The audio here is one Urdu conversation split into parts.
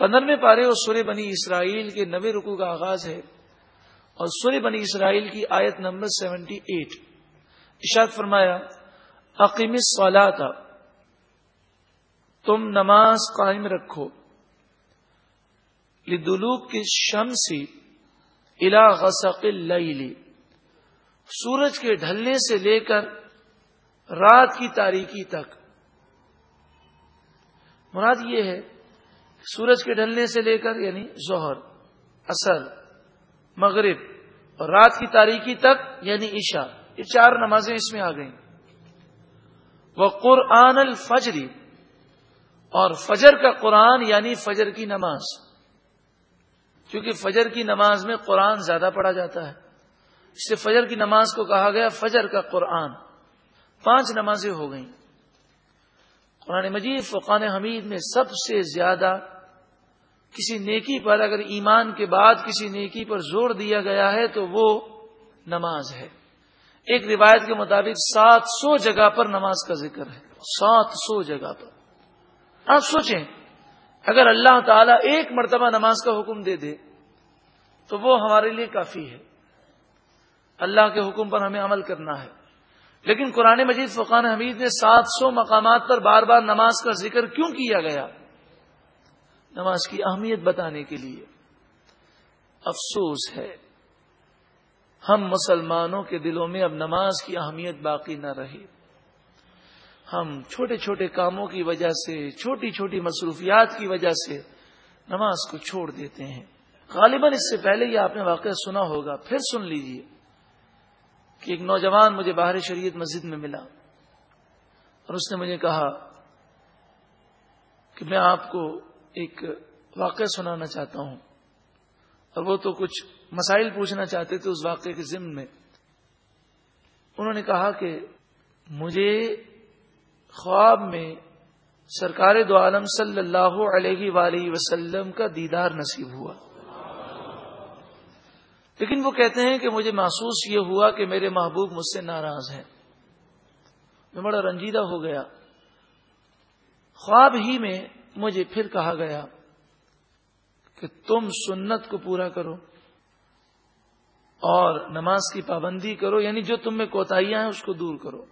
پندرہویں پارے اور سورہ بنی اسرائیل کے نوے رکو کا آغاز ہے اور سورہ بنی اسرائیل کی آیت نمبر سیونٹی ایٹ۔ اشاد فرمایا عقیم سوالات تم نماز قائم رکھو۔ لدلوک کی شمسی الا غسق اللیلی سورج کے ڈھلنے سے لے کر رات کی تاریکی تک۔ مراد یہ ہے سورج کے ڈھلنے سے لے کر یعنی ظہر اصل مغرب اور رات کی تاریکی تک یعنی عشاء، یہ چار نمازیں اس میں آ گئیں۔ وہ قرآن الفجری اور فجر کا قرآن یعنی فجر کی نماز۔ کیونکہ فجر کی نماز میں قرآن زیادہ پڑھا جاتا ہے، اس سے فجر کی نماز کو کہا گیا فجر کا قرآن۔ پانچ نمازیں ہو گئیں۔ قرآن مجید فقان حمید میں سب سے زیادہ کسی نیکی پر اگر ایمان کے بعد کسی نیکی پر زور دیا گیا ہے تو وہ نماز ہے۔ ایک روایت کے مطابق سات سو جگہ پر نماز کا ذکر ہے۔ سات سو جگہ پر۔ آپ سوچیں، اگر اللہ تعالیٰ ایک مرتبہ نماز کا حکم دے دے تو وہ ہمارے لیے کافی ہے۔ اللہ کے حکم پر ہمیں عمل کرنا ہے۔ لیکن قرآن مجید فقان حمید نے سات سو مقامات پر بار بار نماز کا ذکر کیوں کیا گیا؟ نماز کی اہمیت بتانے کے لیے۔ افسوس ہے۔ ہم مسلمانوں کے دلوں میں اب نماز کی اہمیت باقی نہ رہی ہم چھوٹے چھوٹے کاموں کی وجہ سے، چھوٹی چھوٹی مصروفیات کی وجہ سے نماز کو چھوڑ دیتے ہیں۔ غالباً اس سے پہلے یہ آپ نے واقعہ سنا ہوگا۔ پھر سن لیجیے۔ کہ ایک نوجوان مجھے باہر شریعت مسجد میں ملا اور اس نے مجھے کہا کہ میں آپ کو ایک واقعہ سنانا چاہتا ہوں اور وہ تو کچھ مسائل پوچھنا چاہتے تھے اس واقعے کے ضمن میں۔ انہوں نے کہا کہ مجھے خواب میں سرکار دو عالم صلی اللہ علیہ وآلہ وسلم کا دیدار نصیب ہوا۔ لیکن وہ کہتے ہیں کہ مجھے محسوس یہ ہوا کہ میرے محبوب مجھ سے ناراض ہیں۔ میں بڑا رنجیدہ ہو گیا۔ خواب ہی میں مجھے پھر کہا گیا کہ تم سنت کو پورا کرو اور نماز کی پابندی کرو یعنی جو تم میں کوتاہیاں ہیں اس کو دور کرو۔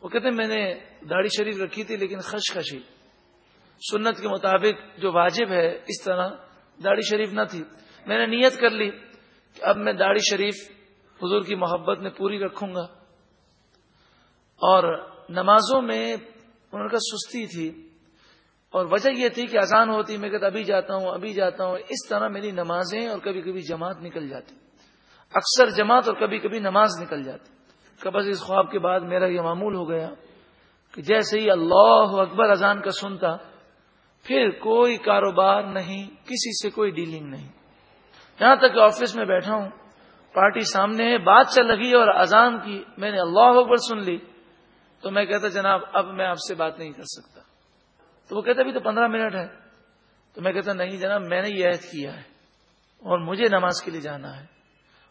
وہ کہتے ہیں میں نے داڑھی شریف رکھی تھی لیکن خش خشی۔ سنت کے مطابق جو واجب ہے، اس طرح داڑھی شریف نہ تھی۔ میں نے نیت کر لی۔ کہ اب میں داڑھی شریف حضور کی محبت میں پوری رکھوں گا۔ اور نمازوں میں ان کا سستی تھی۔ اور وجہ یہ تھی کہ آسان ہوتی، میں کہتا ابھی جاتا ہوں، ابھی جاتا ہوں۔ اس طرح میری نمازیں اور کبھی کبھی جماعت نکل جاتی۔ اکثر جماعت اور کبھی کبھی نماز نکل جاتی۔ کبز اس خواب کے بعد میرا یہ معمول ہو گیا کہ جیسے ہی اللہ اکبر اذان کا سنتا، پھر کوئی کاروبار نہیں، کسی سے کوئی ڈیلنگ نہیں۔ یہاں تک کہ آفس میں بیٹھا ہوں، پارٹی سامنے ہے، بات چل رہی اور اذان کی، میں نے اللہ اکبر سن لی۔ تو میں کہتا جناب، اب میں آپ سے بات نہیں کر سکتا۔ تو وہ کہتا ابھی تو پندرہ منٹ ہے۔ تو میں کہتا نہیں جناب، میں نے یہ عہد کیا ہے۔ اور مجھے نماز کے لیے جانا ہے۔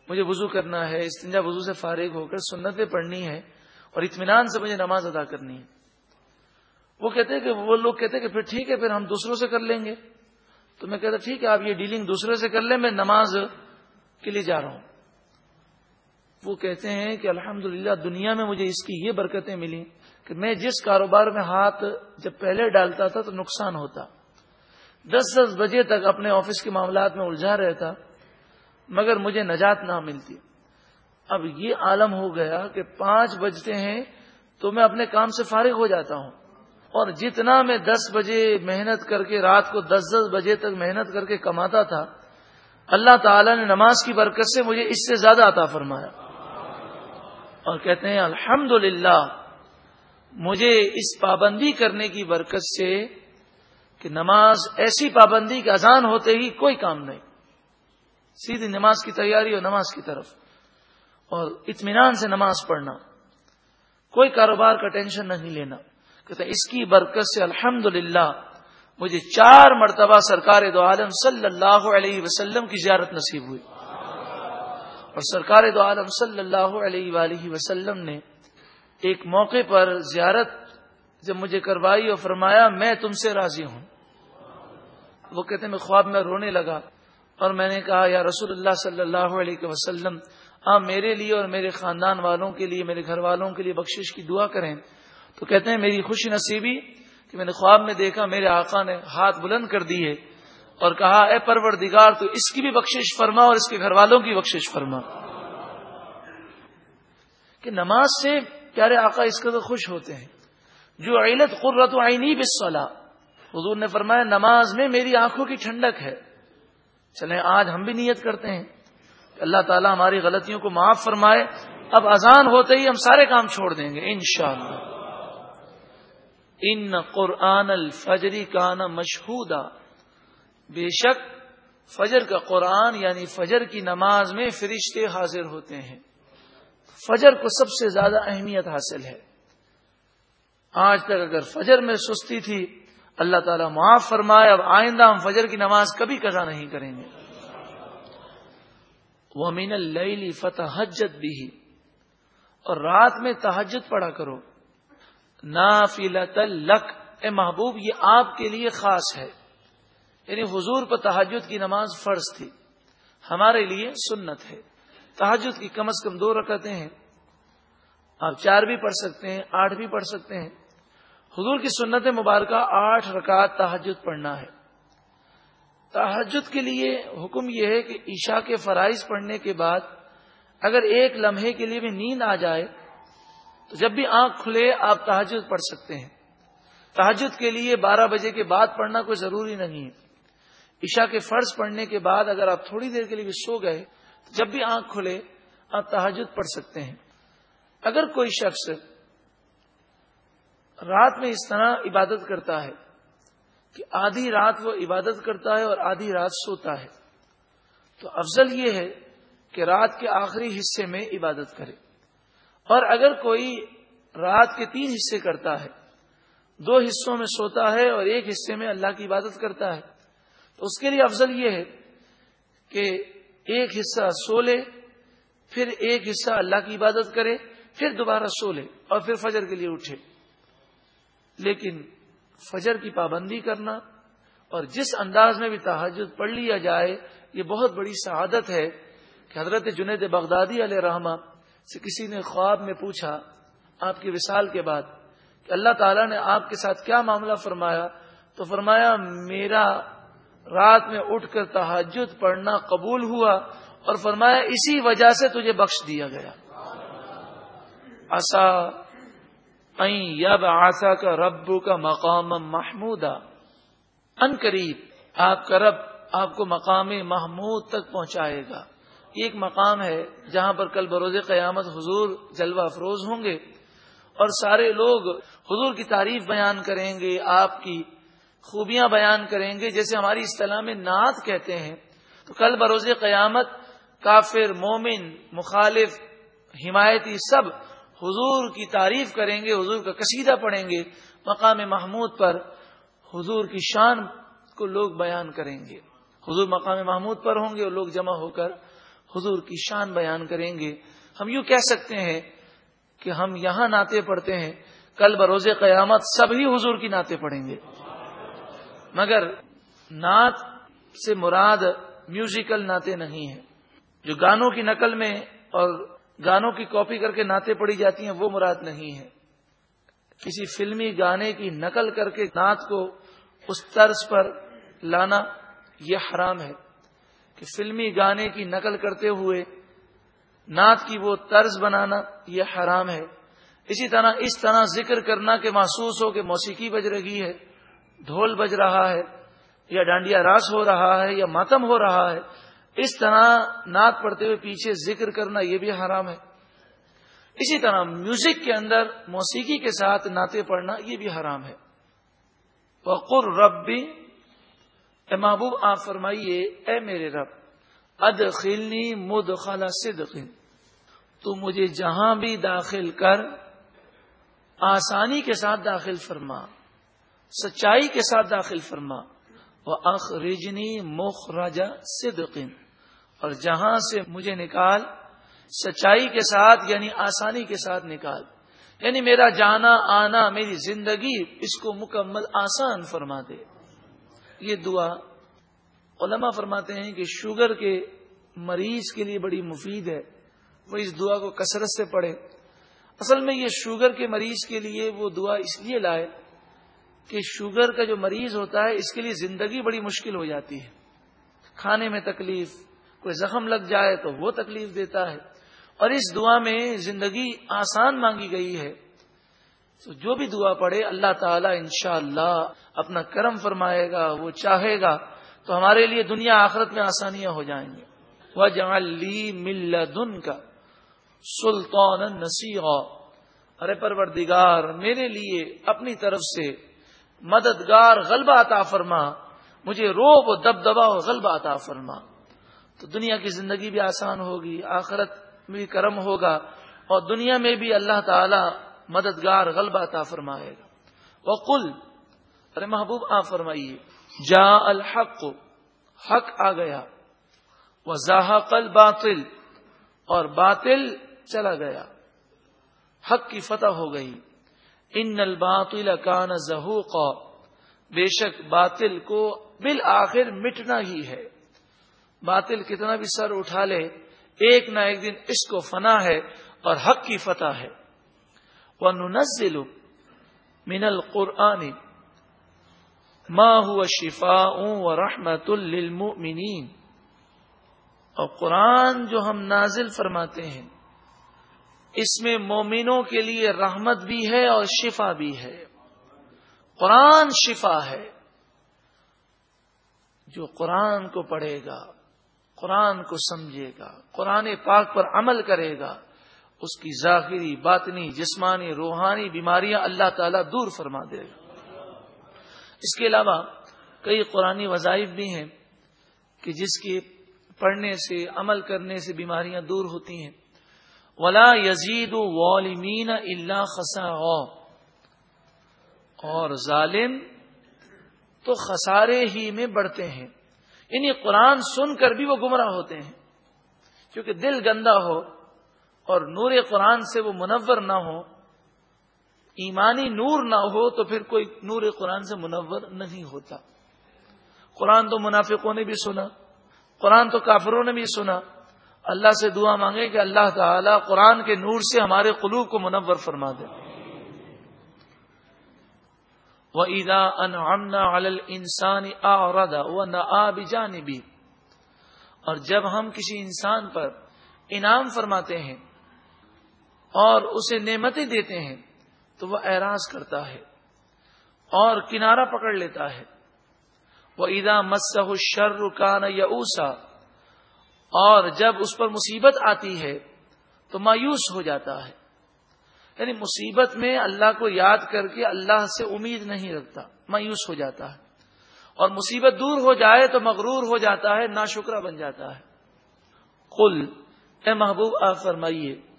مجھے وضو کرنا ہے۔ استنجا وضو سے فارغ ہو کر سنتیں پڑھنی ہے اور اطمینان سے مجھے نماز ادا کرنی ہے۔ وہ کہتے کہ وہ لوگ کہتے کہ پھر ٹھیک ہے، پھر ہم دوسروں سے کر لیں گے۔ تو میں کہتا ٹھیک ہے، آپ یہ ڈیلنگ دوسرے سے کر لیں، میں نماز کے لیے جا رہا ہوں۔ وہ کہتے ہیں کہ الحمد دنیا میں مجھے اس کی یہ برکتیں ملی کہ میں جس کاروبار میں ہاتھ جب پہلے ڈالتا تھا تو نقصان ہوتا۔ دس دس بجے تک اپنے آفس کے معاملات میں الجھا رہتا، مگر مجھے نجات نہ ملتی۔ اب یہ عالم ہو گیا کہ پانچ بجتے ہیں تو میں اپنے کام سے فارغ ہو جاتا ہوں۔ اور جتنا میں دس بجے محنت کر کے رات کو دس دس بجے تک محنت کر کے کماتا تھا، اللہ تعالی نے نماز کی برکت سے مجھے اس سے زیادہ عطا فرمایا۔ اور کہتے ہیں الحمد مجھے اس پابندی کرنے کی برکت سے کہ نماز ایسی پابندی کہ اذان ہوتے ہی کوئی کام نہیں۔ سیدھی نماز کی تیاری اور نماز کی طرف۔ اور اطمینان سے نماز پڑھنا، کوئی کاروبار کا ٹینشن نہیں لینا۔ کہتے اس کی برکت سے الحمد مجھے چار مرتبہ سرکار دو عالم صلی اللہ علیہ وسلم کی زیارت نصیب ہوئی۔ اور سرکار دو عالم صلی اللہ علیہ وآلہ وسلم نے ایک موقع پر زیارت جب مجھے کروائی اور فرمایا، میں تم سے راضی ہوں۔ وہ کہتے میں خواب میں رونے لگا اور میں نے کہا، یا رسول اللہ صلی اللہ علیہ وسلم آپ میرے لیے اور میرے خاندان والوں کے لیے، میرے گھر والوں کے لیے بخشش کی دعا کریں۔ تو کہتے ہیں میری خوشی نصیبی کہ میں نے خواب میں دیکھا، میرے آقا نے ہاتھ بلند کر دیے اور کہا، اے پروردگار، تو اس کی بھی بخشش فرما اور اس کے گھر والوں کی بخشش فرما۔ کہ نماز سے پیارے آقا اس قدر خوش ہوتے ہیں۔ جو علت قرت و آئینی بسلا حضور نے فرمایا، نماز میں میری آنکھوں کی ٹھنڈک ہے۔ چلیں، آج ہم بھی نیت کرتے ہیں کہ اللہ تعالیٰ ہماری غلطیوں کو معاف فرمائے۔ اب اذان ہوتے ہی ہم سارے کام چھوڑ دیں گے، انشاءاللہ۔ ان قرآن الفجری کا نا مشہودا۔ بے شک فجر کا قرآن یعنی فجر کی نماز میں فرشتے حاضر ہوتے ہیں۔ فجر کو سب سے زیادہ اہمیت حاصل ہے۔ آج تک اگر فجر میں سستی تھی، اللہ تعالیٰ معاف فرمائے، اب آئندہ ہم فجر کی نماز کبھی قضا نہیں کریں گے۔ وہ مین اللی فتح حجت بھی اور رات میں تحجد پڑا کرو۔ لک۔ اے محبوب، یہ آپ کے لیے خاص ہے۔ یعنی حضور پر تحجد کی نماز فرض تھی۔ ہمارے لیے سنت ہے۔ تحجد کی کم از کم دو رکعتیں ہیں۔ آپ چار بھی پڑھ سکتے ہیں، آٹھ بھی پڑھ سکتے ہیں۔ حضور کی سنت مبارکہ آٹھ رکعت تحجد پڑھنا ہے۔ تحجد کے لیے حکم یہ ہے کہ عشاء کے فرائض پڑھنے کے بعد اگر ایک لمحے کے لیے بھی نیند آ جائے تو جب بھی آنکھ کھلے، آپ تحجد پڑھ سکتے ہیں۔ تحجد کے لیے بارہ بجے کے بعد پڑھنا کوئی ضروری نہیں ہے۔ عشاء کے فرض پڑھنے کے بعد اگر آپ تھوڑی دیر کے لیے بھی سو گئے تو جب بھی آنکھ کھلے، آپ تحجد پڑھ سکتے ہیں۔ اگر کوئی شخص رات میں اس طرح عبادت کرتا ہے کہ آدھی رات وہ عبادت کرتا ہے اور آدھی رات سوتا ہے، تو افضل یہ ہے کہ رات کے آخری حصے میں عبادت کرے۔ اور اگر کوئی رات کے تین حصے کرتا ہے، دو حصوں میں سوتا ہے اور ایک حصے میں اللہ کی عبادت کرتا ہے، تو اس کے لیے افضل یہ ہے کہ ایک حصہ سو لے، پھر ایک حصہ اللہ کی عبادت کرے، پھر دوبارہ سو لے اور پھر فجر کے لیے اٹھے۔ لیکن فجر کی پابندی کرنا اور جس انداز میں بھی تحجد پڑھ لیا جائے، یہ بہت بڑی سعادت ہے کہ حضرت جنید بغدادی علیہ رحمہ سے کسی نے خواب میں پوچھا آپ کی وصال کے بعد کہ اللہ تعالیٰ نے آپ کے ساتھ کیا معاملہ فرمایا؟ تو فرمایا، میرا رات میں اٹھ کر تحجد پڑھنا قبول ہوا اور فرمایا، اسی وجہ سے تجھے بخش دیا گیا۔ اصا یب آسا کا ربو کا مقام محمود ان قریب، آپ کا رب آپ کو مقام محمود تک پہنچائے گا۔ یہ ایک مقام ہے جہاں پر کل بروز قیامت حضور جلوہ افروز ہوں گے اور سارے لوگ حضور کی تعریف بیان کریں گے، آپ کی خوبیاں بیان کریں گے، جیسے ہماری اصطلاح میں نعت کہتے ہیں۔ تو کل بروز قیامت کافر، مومن، مخالف، حمایتی سب حضور کی تعریف کریں گے، حضور کا قصیدہ پڑھیں گے۔ مقام محمود پر حضور کی شان کو لوگ بیان کریں گے۔ حضور مقام محمود پر ہوں گے اور لوگ جمع ہو کر حضور کی شان بیان کریں گے۔ ہم یوں کہہ سکتے ہیں کہ ہم یہاں ناطے پڑھتے ہیں، کل بروز قیامت سبھی حضور کی ناطے پڑھیں گے۔ مگر نعت سے مراد میوزیکل ناطے نہیں ہیں۔ جو گانوں کی نقل میں اور گانوں کی کاپی کر کے نعتیں پڑی جاتی ہیں، وہ مراد نہیں ہے کسی فلمی گانے کی نقل کر کے نعت کو اس طرز پر لانا یہ حرام ہے۔ کہ فلمی گانے کی نقل کرتے ہوئے نعت کی وہ طرز بنانا یہ حرام ہے۔ اسی طرح اس طرح ذکر کرنا کہ محسوس ہو کہ موسیقی بج رہی ہے، ڈھول بج رہا ہے، یا ڈانڈیا راس ہو رہا ہے، یا ماتم ہو رہا ہے۔ اس طرح نعت پڑھتے ہوئے پیچھے ذکر کرنا یہ بھی حرام ہے۔ اسی طرح میوزک کے اندر موسیقی کے ساتھ نعتیں پڑھنا یہ بھی حرام ہے۔ وقر رب بھی اے محبوب، آپ فرمائیے، اے میرے رب اد خلنی مد تو مجھے جہاں بھی داخل کر، آسانی کے ساتھ داخل فرما، سچائی کے ساتھ داخل فرما وہ اخ رجنی مخ راجا اور جہاں سے مجھے نکال، سچائی کے ساتھ یعنی آسانی کے ساتھ نکال۔ یعنی میرا جانا، آنا، میری زندگی اس کو مکمل آسان فرما دے۔ یہ دعا علماء فرماتے ہیں کہ شوگر کے مریض کے لیے بڑی مفید ہے۔ وہ اس دعا کو کثرت سے پڑھے۔ اصل میں یہ شوگر کے مریض کے لیے وہ دعا اس لیے لائے کہ شوگر کا جو مریض ہوتا ہے، اس کے لیے زندگی بڑی مشکل ہو جاتی ہے۔ کھانے میں تکلیف، کوئی زخم لگ جائے تو وہ تکلیف دیتا ہے۔ اور اس دعا میں زندگی آسان مانگی گئی ہے۔ تو جو بھی دعا پڑھے، اللہ تعالیٰ انشاءاللہ اللہ اپنا کرم فرمائے گا، وہ چاہے گا، تو ہمارے لیے دنیا آخرت میں آسانیاں ہو جائیں گی۔ وہ جلی مل دن کا سلطان نسی ارے پروردگار، میرے لیے اپنی طرف سے مددگار غلبہ عطا فرما۔ مجھے روب و دب دبا و غلبہ عطا فرما۔ تو دنیا کی زندگی بھی آسان ہوگی، آخرت میں بھی کرم ہوگا اور دنیا میں بھی اللہ تعالی مددگار غلبہ عطا فرمائے گا۔ وہ کل ارے محبوب آ فرمائیے جا الحق، حق آ گیا۔ وہ زاحقل باطل، اور باطل چلا گیا۔ حق کی فتح ہو گئی۔ ان الباطل کان زہوق بے شک باطل کو بالآخر مٹنا ہی ہے۔ باطل کتنا بھی سر اٹھا لے، ایک نہ ایک دن اس کو فنا ہے اور حق کی فتح ہے۔ وہ نزل من القرآن ما هو شفاء و رحمت للمؤمنین اور قرآن جو ہم نازل فرماتے ہیں، اس میں مومنوں کے لیے رحمت بھی ہے اور شفا بھی ہے۔ قرآن شفا ہے۔ جو قرآن کو پڑھے گا، قرآن کو سمجھے گا، قرآن پاک پر عمل کرے گا۔ اس کی ظاہری، باطنی، جسمانی، روحانی بیماریاں اللہ تعالیٰ دور فرما دے گا۔ اس کے علاوہ کئی قرآن وظائف بھی ہیں کہ جس کے پڑھنے سے، عمل کرنے سے بیماریاں دور ہوتی ہیں۔ ولا یزید والمین اللہ خسا اور ظالم تو خسارے ہی میں بڑھتے ہیں۔ یعنی قرآن سن کر بھی وہ گمراہ ہوتے ہیں۔ کیونکہ دل گندا ہو اور نور قرآن سے وہ منور نہ ہو، ایمانی نور نہ ہو تو پھر کوئی نور قرآن سے منور نہیں ہوتا۔ قرآن تو منافقوں نے بھی سنا، قرآن تو کافروں نے بھی سنا۔ اللہ سے دعا مانگے کہ اللہ تعالی قرآن کے نور سے ہمارے قلوب کو منور فرما دے۔ وہ عیدا ان انسانی آدا وہ نہ آب جانبی اور جب ہم کسی انسان پر انعام فرماتے ہیں اور اسے نعمتیں دیتے ہیں، تو وہ اعراض کرتا ہے اور کنارہ پکڑ لیتا ہے۔ وہ عیدا مسح شر کان یا اوسا اور جب اس پر مصیبت آتی ہے، تو مایوس ہو جاتا ہے۔ یعنی مصیبت میں اللہ کو یاد کر کے اللہ سے امید نہیں رکھتا، مایوس ہو جاتا ہے۔ اور مصیبت دور ہو جائے تو مغرور ہو جاتا ہے نا شکرا بن جاتا ہے۔ کل اے محبوب آ فرمائیے۔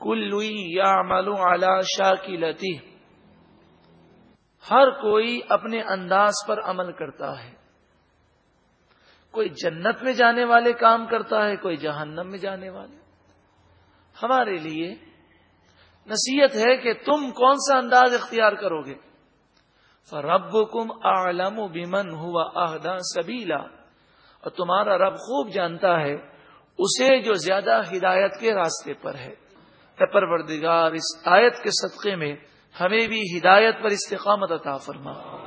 کل یا مالو اعلی شاہ کی لتی ہر کوئی اپنے انداز پر عمل کرتا ہے۔ کوئی جنت میں جانے والے کام کرتا ہے، کوئی جہنم میں جانے والے۔ ہمارے لیے نصیحت ہے کہ تم کون سا انداز اختیار کرو گے؟ رب کم عالم بمن ہوا عہدہ سبیلا اور تمہارا رب خوب جانتا ہے، اسے جو زیادہ ہدایت کے راستے پر ہے۔ پروردگار اس آیت کے صدقے میں ہمیں بھی ہدایت پر استقامت عطا فرما۔